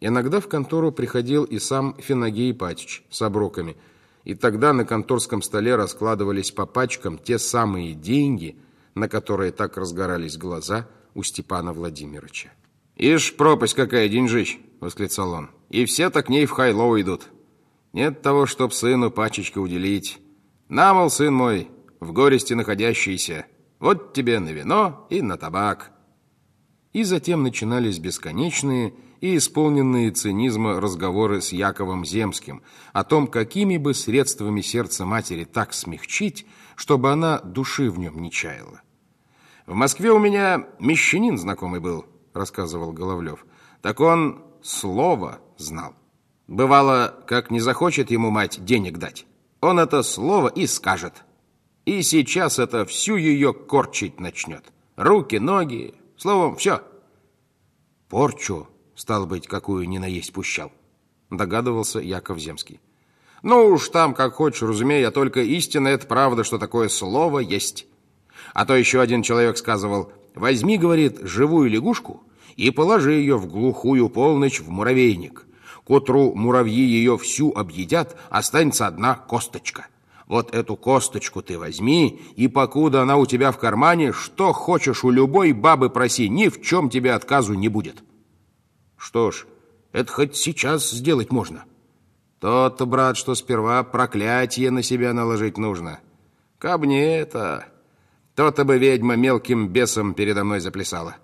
Иногда в контору приходил и сам Финагей Ипатич с оброками, и тогда на конторском столе раскладывались по пачкам те самые деньги, на которые так разгорались глаза у Степана Владимировича. «Ишь, пропасть какая, деньжищ!» — восклицал он. «И все так к ней в хайло идут. Нет того, чтоб сыну пачечка уделить. Намол, сын мой, в горести находящийся, вот тебе на вино и на табак». И затем начинались бесконечные и исполненные цинизма разговоры с Яковом Земским о том, какими бы средствами сердце матери так смягчить, чтобы она души в нем не чаяла. «В Москве у меня мещанин знакомый был», — рассказывал Головлев. «Так он слово знал. Бывало, как не захочет ему мать денег дать, он это слово и скажет. И сейчас это всю ее корчить начнет. Руки, ноги, словом, все. Порчу, стал быть, какую ни наесть пущал, догадывался Яков Земский. Ну уж там, как хочешь, разумею, а только истина это правда, что такое слово есть. А то еще один человек сказывал, возьми, говорит, живую лягушку и положи ее в глухую полночь в муравейник. К утру муравьи ее всю объедят, останется одна косточка. Вот эту косточку ты возьми, и покуда она у тебя в кармане, что хочешь у любой бабы проси, ни в чем тебе отказу не будет. Что ж, это хоть сейчас сделать можно. То-то, брат, что сперва проклятие на себя наложить нужно. Каб не это, то-то бы ведьма мелким бесом передо мной заплясала.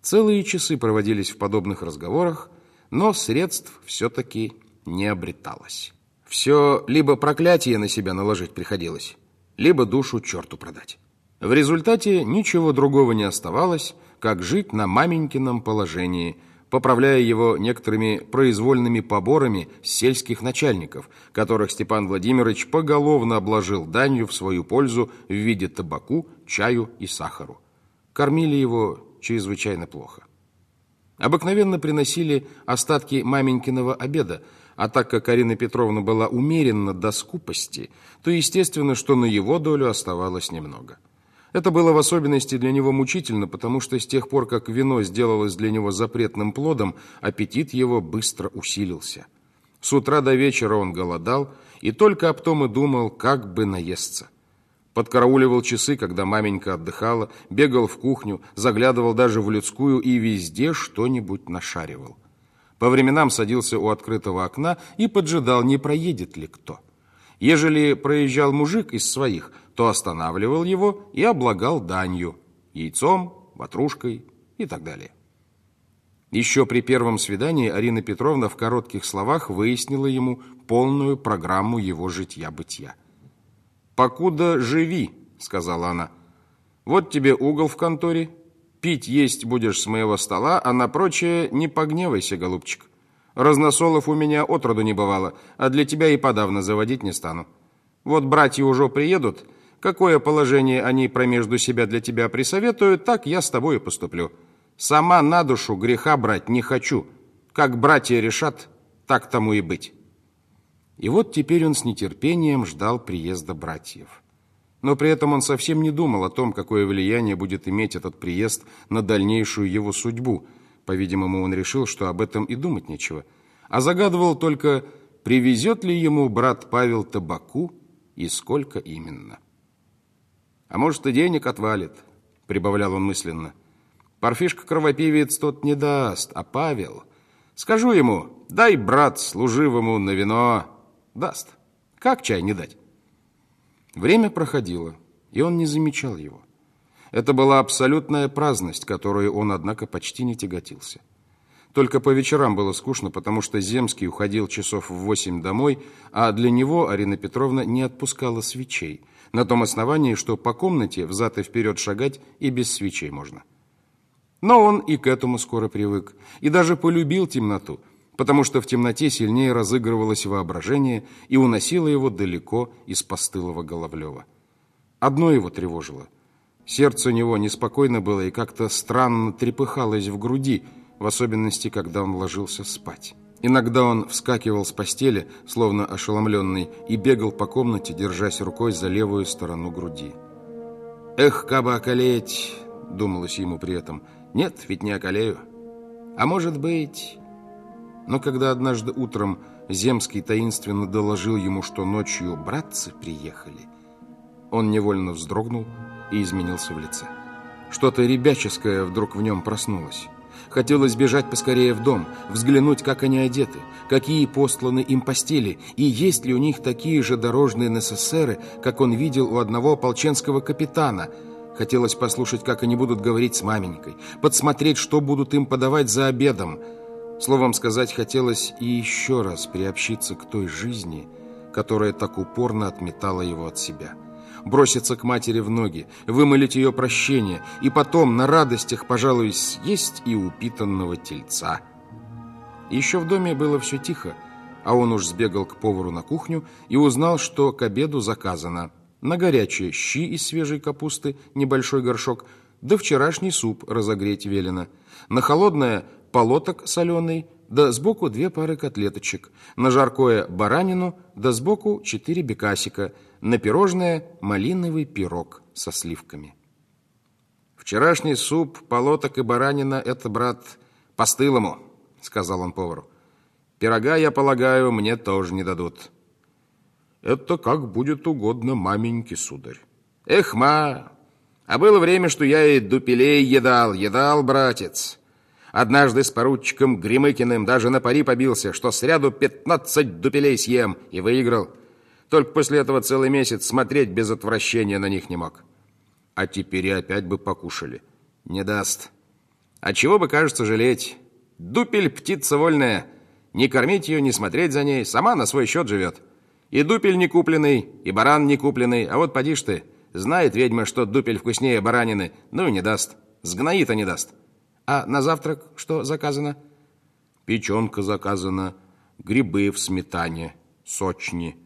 Целые часы проводились в подобных разговорах, но средств все-таки не обреталось. Все либо проклятие на себя наложить приходилось, либо душу черту продать. В результате ничего другого не оставалось, как жить на маменькином положении, поправляя его некоторыми произвольными поборами сельских начальников, которых Степан Владимирович поголовно обложил данью в свою пользу в виде табаку, чаю и сахару. Кормили его чрезвычайно плохо. Обыкновенно приносили остатки маменькиного обеда, а так как Арина Петровна была умеренно до скупости, то естественно, что на его долю оставалось немного. Это было в особенности для него мучительно, потому что с тех пор, как вино сделалось для него запретным плодом, аппетит его быстро усилился. С утра до вечера он голодал и только об том и думал, как бы наесться. Подкарауливал часы, когда маменька отдыхала, бегал в кухню, заглядывал даже в людскую и везде что-нибудь нашаривал. По временам садился у открытого окна и поджидал, не проедет ли кто. Ежели проезжал мужик из своих, то останавливал его и облагал данью, яйцом, ватрушкой и так далее. Еще при первом свидании Арина Петровна в коротких словах выяснила ему полную программу его житья-бытия. «Покуда живи», — сказала она, — «вот тебе угол в конторе, Пить есть будешь с моего стола, а на прочее не погневайся, голубчик. Разносолов у меня отроду не бывало, а для тебя и подавно заводить не стану. Вот братья уже приедут, какое положение они промежду себя для тебя присоветуют, так я с тобой и поступлю. Сама на душу греха брать не хочу. Как братья решат, так тому и быть». И вот теперь он с нетерпением ждал приезда братьев. Но при этом он совсем не думал о том, какое влияние будет иметь этот приезд на дальнейшую его судьбу. По-видимому, он решил, что об этом и думать нечего. А загадывал только, привезет ли ему брат Павел табаку и сколько именно. «А может, и денег отвалит», — прибавлял он мысленно. «Парфишка-кровопивец тот не даст, а Павел...» Скажу ему, дай, брат, служивому на вино. Даст. Как чай не дать? Время проходило, и он не замечал его. Это была абсолютная праздность, которую он, однако, почти не тяготился. Только по вечерам было скучно, потому что Земский уходил часов в восемь домой, а для него Арина Петровна не отпускала свечей, на том основании, что по комнате взад и вперед шагать и без свечей можно. Но он и к этому скоро привык, и даже полюбил темноту – потому что в темноте сильнее разыгрывалось воображение и уносило его далеко из постылого Головлева. Одно его тревожило. Сердце у него неспокойно было и как-то странно трепыхалось в груди, в особенности, когда он ложился спать. Иногда он вскакивал с постели, словно ошеломленный, и бегал по комнате, держась рукой за левую сторону груди. «Эх, каба околеть!» — думалось ему при этом. «Нет, ведь не околею. А может быть...» Но когда однажды утром Земский таинственно доложил ему, что ночью братцы приехали, он невольно вздрогнул и изменился в лице. Что-то ребяческое вдруг в нем проснулось. Хотелось бежать поскорее в дом, взглянуть, как они одеты, какие посланы им постели, и есть ли у них такие же дорожные НССРы, как он видел у одного ополченского капитана. Хотелось послушать, как они будут говорить с маменькой, подсмотреть, что будут им подавать за обедом. Словом сказать, хотелось и еще раз приобщиться к той жизни, которая так упорно отметала его от себя броситься к матери в ноги, вымолить ее прощение и потом на радостях, пожалуй, съесть и упитанного тельца. Еще в доме было все тихо, а он уж сбегал к повару на кухню и узнал, что к обеду заказано. На горячие щи из свежей капусты, небольшой горшок, да вчерашний суп разогреть велено, на холодное полоток соленый, да сбоку две пары котлеточек, на жаркое баранину, да сбоку четыре бекасика – на пирожное малиновый пирог со сливками. «Вчерашний суп, полоток и баранина — это, брат, по-стылому», — сказал он повару. «Пирога, я полагаю, мне тоже не дадут». «Это как будет угодно маменьке, сударь». «Эх, ма, а было время, что я и дупелей едал, едал, братец». Однажды с поручиком Гремыкиным даже на пари побился, что сряду пятнадцать дупелей съем, и выиграл. Только после этого целый месяц смотреть без отвращения на них не мог. А теперь и опять бы покушали. Не даст. А чего бы, кажется, жалеть? Дупель – птица вольная. Не кормить ее, не смотреть за ней. Сама на свой счет живет. И дупель не купленный, и баран не купленный. А вот поди ж ты. Знает ведьма, что дупель вкуснее баранины. Ну и не даст. Сгноит, а не даст. А на завтрак что заказано? Печенка заказана, грибы в сметане, сочни –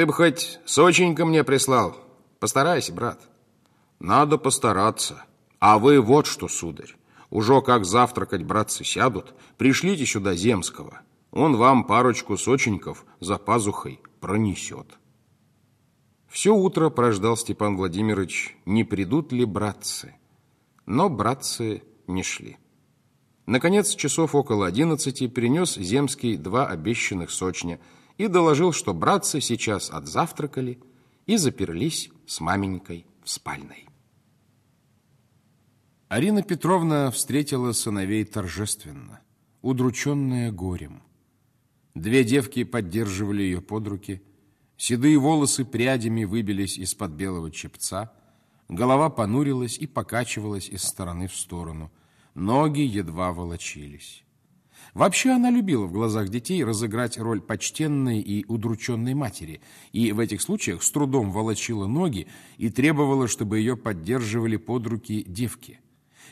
ты бы хоть соченько мне прислал. Постарайся, брат. Надо постараться. А вы вот что, сударь. Уже как завтракать братцы сядут, пришлите сюда Земского. Он вам парочку соченьков за пазухой пронесет. Все утро прождал Степан Владимирович, не придут ли братцы. Но братцы не шли. Наконец, часов около одиннадцати принес Земский два обещанных сочня – и доложил, что братцы сейчас отзавтракали и заперлись с маменькой в спальной. Арина Петровна встретила сыновей торжественно, удрученная горем. Две девки поддерживали ее под руки, седые волосы прядями выбились из-под белого чепца, голова понурилась и покачивалась из стороны в сторону, ноги едва волочились. Вообще она любила в глазах детей разыграть роль почтенной и удрученной матери, и в этих случаях с трудом волочила ноги и требовала, чтобы ее поддерживали под руки девки.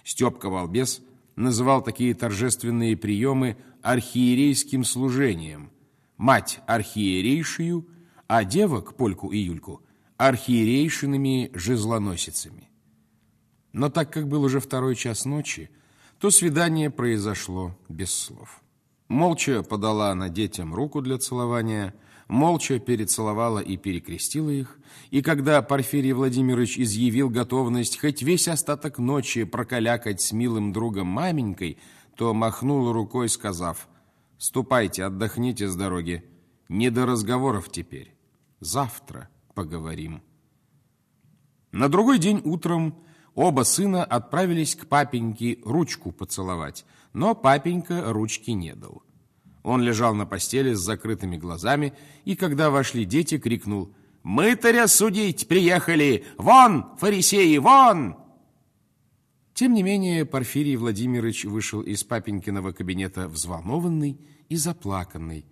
Степка Волбес называл такие торжественные приемы архиерейским служением. Мать архиерейшую, а девок, Польку и Юльку, архиерейшинами жезлоносицами. Но так как был уже второй час ночи, то свидание произошло без слов. Молча подала она детям руку для целования, молча перецеловала и перекрестила их, и когда Порфирий Владимирович изъявил готовность хоть весь остаток ночи прокалякать с милым другом маменькой, то махнула рукой, сказав, «Ступайте, отдохните с дороги, не до разговоров теперь, завтра поговорим». На другой день утром Оба сына отправились к папеньке ручку поцеловать, но папенька ручки не дал. Он лежал на постели с закрытыми глазами, и когда вошли дети, крикнул «Мытаря судить приехали! Вон, фарисеи, вон!» Тем не менее, Порфирий Владимирович вышел из папенькиного кабинета взволнованный и заплаканный,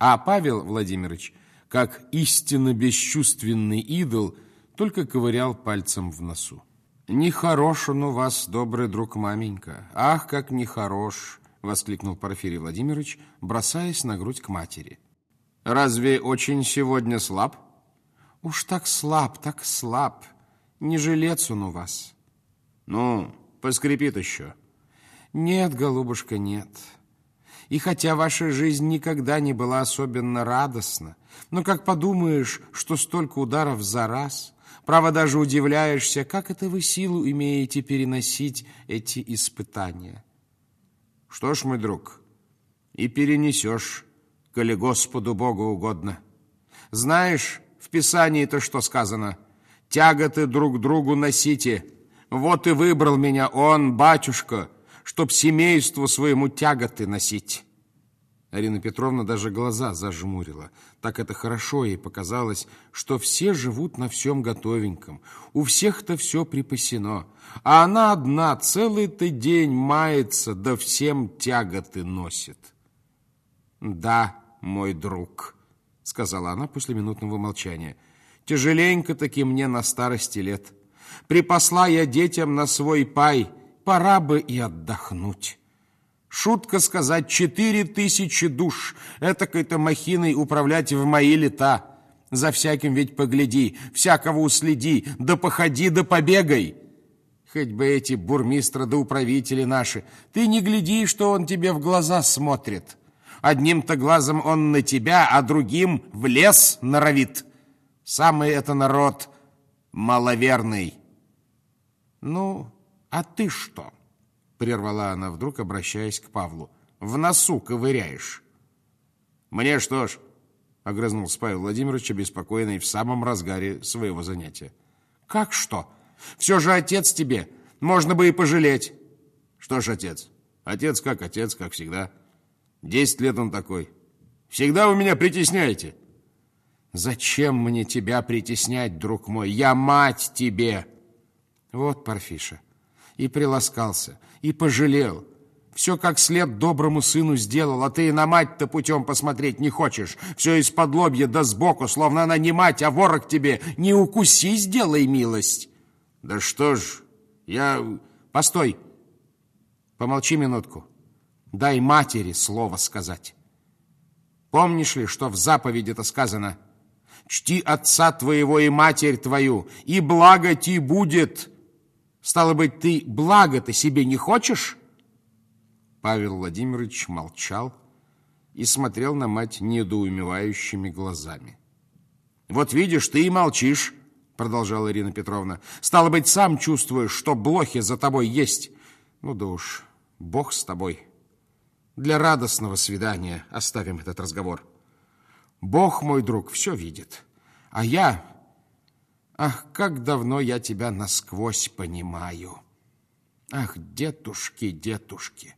а Павел Владимирович, как истинно бесчувственный идол, только ковырял пальцем в носу. «Нехорош он у вас, добрый друг маменька! Ах, как нехорош!» — воскликнул Порфирий Владимирович, бросаясь на грудь к матери. «Разве очень сегодня слаб?» «Уж так слаб, так слаб. Не жилец он у вас». «Ну, поскрипит еще». «Нет, голубушка, нет. И хотя ваша жизнь никогда не была особенно радостна, но как подумаешь, что столько ударов за раз...» Право даже удивляешься, как это вы силу имеете переносить эти испытания. Что ж, мой друг, и перенесешь, коли Господу Богу угодно. Знаешь, в Писании-то что сказано? Тяготы друг другу носите. Вот и выбрал меня он, батюшка, чтоб семейству своему тяготы носить». Арина Петровна даже глаза зажмурила. Так это хорошо ей показалось, что все живут на всем готовеньком. У всех-то все припасено. А она одна целый-то день мается, да всем тяготы носит. «Да, мой друг», — сказала она после минутного молчания, «тяжеленько-таки мне на старости лет. Припасла я детям на свой пай, пора бы и отдохнуть». Шутка сказать, четыре тысячи душ этакой-то махиной управлять в мои лета. За всяким ведь погляди, всякого уследи, да походи, да побегай. Хоть бы эти бурмистры да управители наши, ты не гляди, что он тебе в глаза смотрит. Одним-то глазом он на тебя, а другим в лес норовит. Самый это народ маловерный. Ну, а ты что? Прервала она вдруг, обращаясь к Павлу. В носу ковыряешь. Мне что ж, огрызнулся Павел Владимирович, обеспокоенный в самом разгаре своего занятия. Как что? Все же отец тебе. Можно бы и пожалеть. Что ж, отец? Отец как отец, как всегда. Десять лет он такой. Всегда вы меня притесняете. Зачем мне тебя притеснять, друг мой? Я мать тебе. Вот, Парфиша, и приласкался, и пожалел. Все как след доброму сыну сделал, а ты и на мать-то путем посмотреть не хочешь. Все из-под лобья да сбоку, словно она не мать, а ворог тебе. Не укуси, сделай милость. Да что ж, я... Постой, помолчи минутку. Дай матери слово сказать. Помнишь ли, что в заповеди-то сказано? Чти отца твоего и матерь твою, и благо ти будет, Стало быть, ты благо-то себе не хочешь? Павел Владимирович молчал и смотрел на мать недоумевающими глазами. «Вот видишь, ты и молчишь», — продолжала Ирина Петровна. «Стало быть, сам чувствуешь, что блохи за тобой есть. Ну да уж, Бог с тобой. Для радостного свидания оставим этот разговор. Бог, мой друг, все видит, а я Ах, как давно я тебя насквозь понимаю. Ах, детушки, детушки,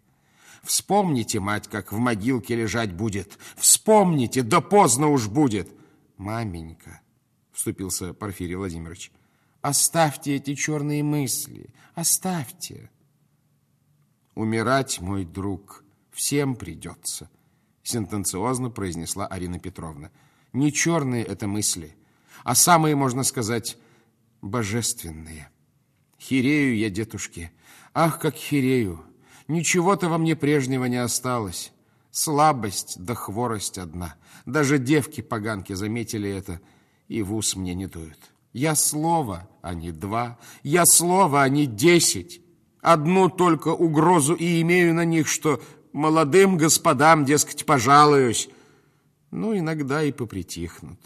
вспомните, мать, как в могилке лежать будет. Вспомните, да поздно уж будет. Маменька, вступился Порфирий Владимирович, оставьте эти черные мысли, оставьте. Умирать, мой друг, всем придется, сентенциозно произнесла Арина Петровна. Не черные это мысли, а самые, можно сказать, божественные. Хирею я, детушки, ах, как хирею! Ничего-то во мне прежнего не осталось. Слабость да хворость одна. Даже девки-поганки заметили это и в ус мне не дуют. Я слово, а не два. Я слово, а не десять. Одну только угрозу и имею на них, что молодым господам, дескать, пожалуюсь. Ну, иногда и попритихнут.